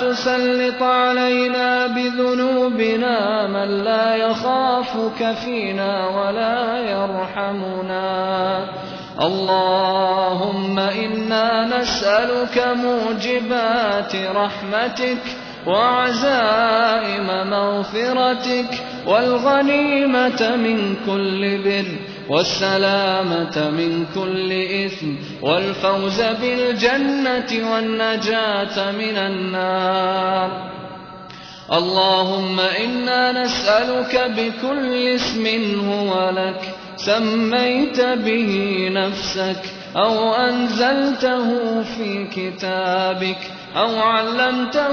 تسلط علينا بذنوبنا من لا يخافك فينا ولا يرحمنا. اللهم إنا نسألك موجبات رحمتك وعزائم مغفرتك والغنيمة من كل بر. والسلامة من كل إثم والفوز بالجنة والنجاة من النار. اللهم إنا نسألك بكل اسم هو لك سميت به نفسك أو أنزلته في كتابك أو علمته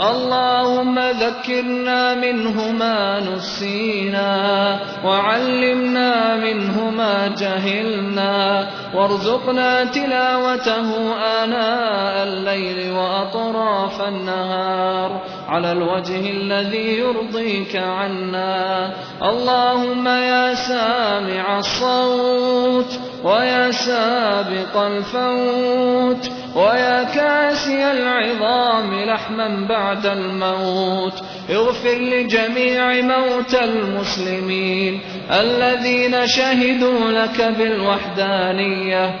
اللهم ذكرنا منه ما نسينا وعلمنا منه ما جهلنا وارزقنا تلاوته آناء الليل وأطراف النهار على الوجه الذي يرضيك عنا. اللهم يا سامع الصوت ويا سابق الفوت ويا كاسي العظام لحما بعد الموت اغفر لجميع موتى المسلمين الذين شهدوا لك بالوحدانية.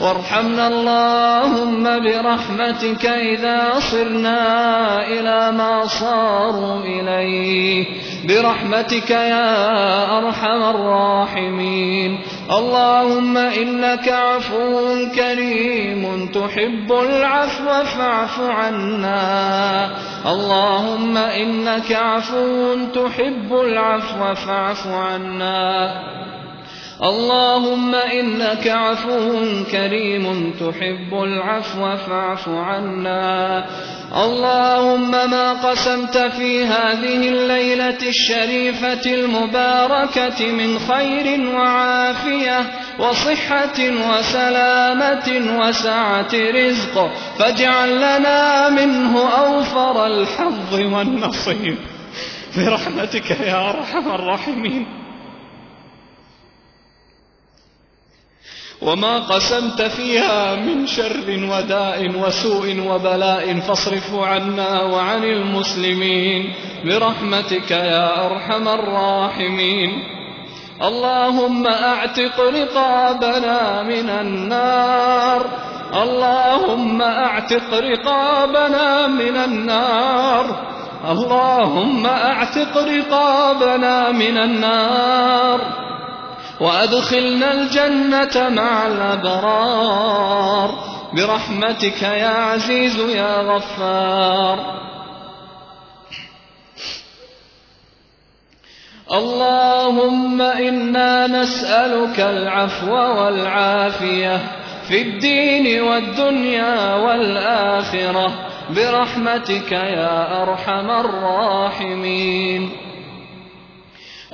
وارحمنا اللهم برحمتك إذا صرنا إلى ما صاروا إليه. برحمتك يا أرحم الراحمين. اللهم إنك عفو كريم تحب العفو فاعف عنا. اللهم إنك عفو تحب العفو فاعف عنا. اللهم إنك عفو كريم تحب العفو فاعف عنا. اللهم ما قسمت في هذه الليلة الشريفة المباركة من خير وعافية وصحة وسلامة وسعة رزق. فاجعل لنا منه أوفر الحظ والنصيب. برحمتك يا أرحم الراحمين. وما قسمت فيها من شر وداء وسوء وبلاء فاصرفه عنا وعن المسلمين برحمتك يا أرحم الراحمين. اللهم أعتق رقابنا من النار. اللهم أعتق رقابنا من النار. اللهم أعتق رقابنا من النار. وأدخلنا الجنة مع الأبرار. برحمتك يا عزيز يا غفار. اللهم إنا نسألك العفو والعافية في الدين والدنيا والآخرة. برحمتك يا أرحم الراحمين.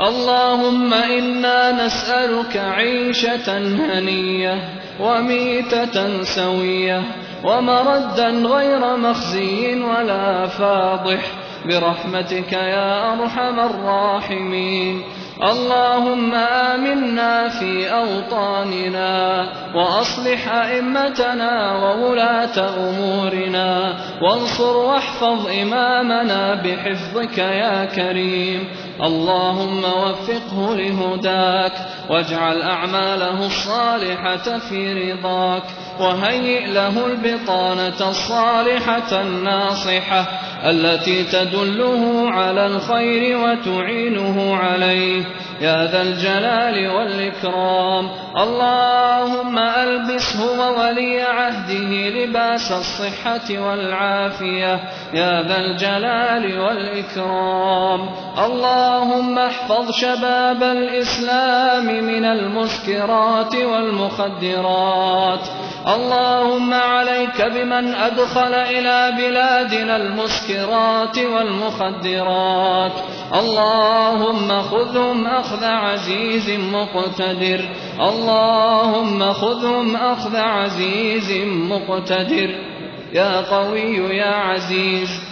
اللهم إنا نسألك عيشة هنية وميتة سوية ومردا غير مخزي ولا فاضح برحمتك يا أرحم الراحمين اللهم آمنا في أوطاننا وأصلح أئمتنا وولاة أمورنا وانصر واحفظ إمامنا بحفظك يا كريم اللهم وفقه لهداك واجعل أعماله الصالحة في رضاك وهيئ له البطانة الصالحة الناصحة التي تدله على الخير وتعينه عليه. يا ذا الجلال والإكرام. اللهم ألبسه وولي عهده لباس الصحة والعافية. يا ذا الجلال والإكرام. اللهم احفظ شباب الإسلام من المسكرات والمخدرات. اللهم عليك بمن أدخل إلى بلادنا المسكرات والمخدرات. اللهم خذهم أخذ عزيز مقتدر. اللهم خذهم أخذ عزيز مقتدر. يا قوي يا عزيز.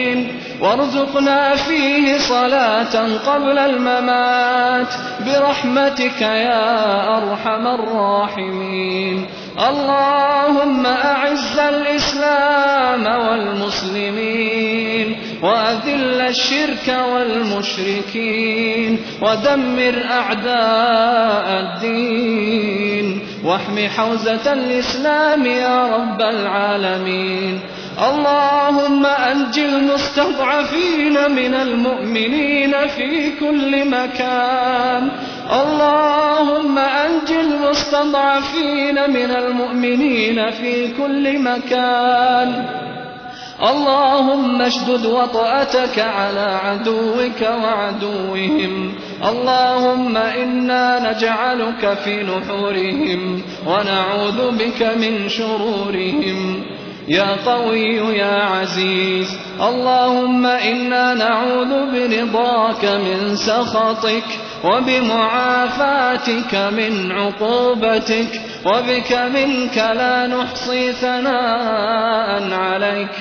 وارزقنا فيه صلاة قبل الممات. برحمتك يا أرحم الراحمين. اللهم أعز الإسلام والمسلمين وأذل الشرك والمشركين ودمر أعداء الدين. واحم حوزة الإسلام يا رب العالمين. اللهم أنج المستضعفين من المؤمنين في كل مكان. اللهم أنج المستضعفين من المؤمنين في كل مكان. اللهم اشدد وطأتك على عدوك وعدوهم. اللهم إنا نجعلك في نحورهم ونعوذ بك من شرورهم. يا قوي يا عزيز. اللهم إنا نعوذ برضاك من سخطك وبمعافاتك من عقوبتك وبك منك لا نحصي ثناء عليك.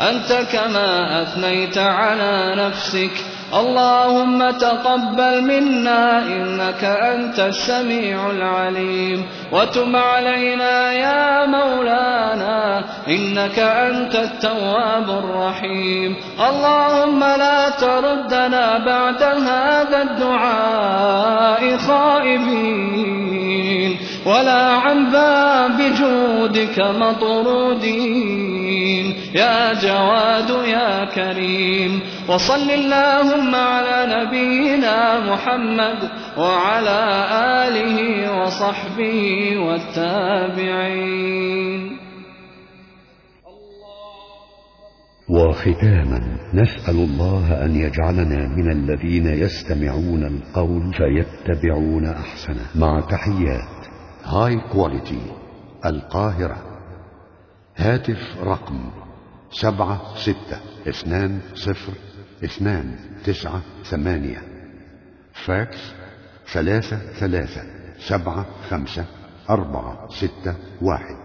أنت كما أثنيت على نفسك اللهم تقبل منا إنك أنت السميع العليم وتب علينا يا مولانا إنك أنت التواب الرحيم اللهم لا تردنا بعد هذا الدعاء خائبين ولا عن باب جودك مطرودين. يا جواد يا كريم وصل اللهم على نبينا محمد وعلى آله وصحبه والتابعين. وختاما نسأل الله أن يجعلنا من الذين يستمعون القول فيتبعون أحسنه. مع تحيات High Quality القاهرة هاتف رقم سبعة ستة اثنان صفر اثنان تسعة ثمانية. فاكس ثلاثة ثلاثة سبعة خمسة أربعة ستة واحد.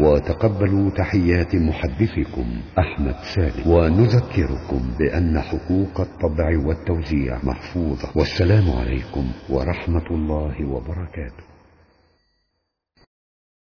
وتقبلوا تحيات محدثكم أحمد سالم. ونذكركم بأن حقوق الطبع والتوزيع محفوظة. والسلام عليكم ورحمة الله وبركاته.